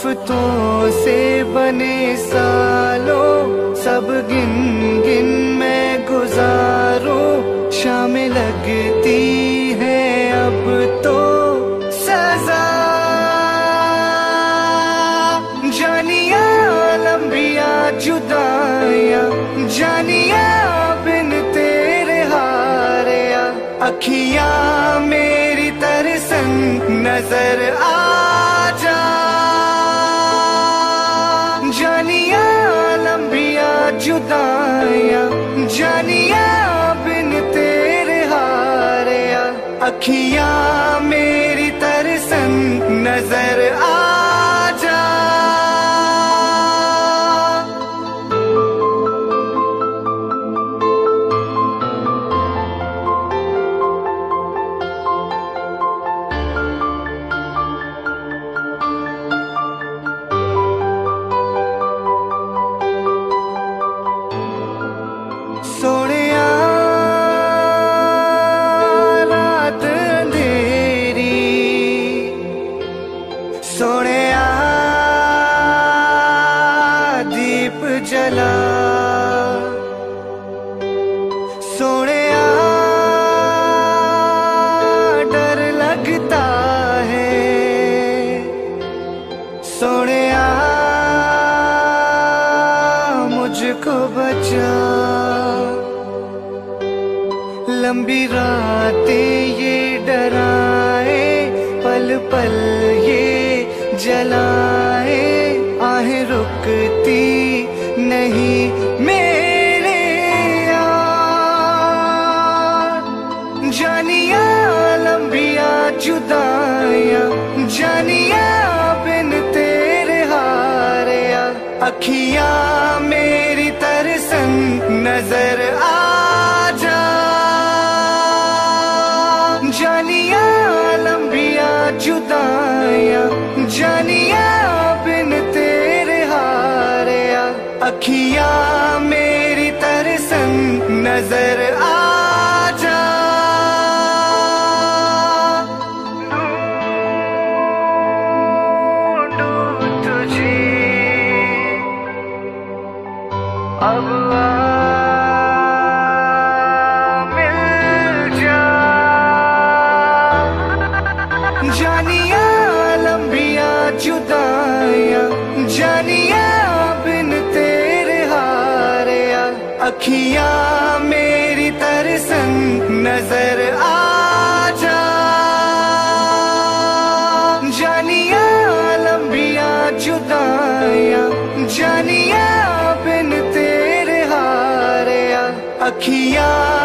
हफ्तों से बने सालों, सब गिन गिन मैं गुजारो शाम लगती है अब तो सजा। जानिया लंबिया जुदाया जानिया बिन तेरे हारिया, अखियाँ मेरी तरसन नज़र आ जुदाया जानिया बिन तेरे हारिया। अखियाँ मेरी तरसन नज़र आ जला। सोने डर लगता है। सोने मुझको बचा। लंबी रातें ये डराए, पल पल ये जलाए अखियाँ मेरी तरसन नज़र आ जा जानिया लंबिया जुदाया जानिया अखियाँ अब मिल जा जानिया लंबिया जुदाया जानिया अखियाँ मेरी तरसन नज़र आ जानिया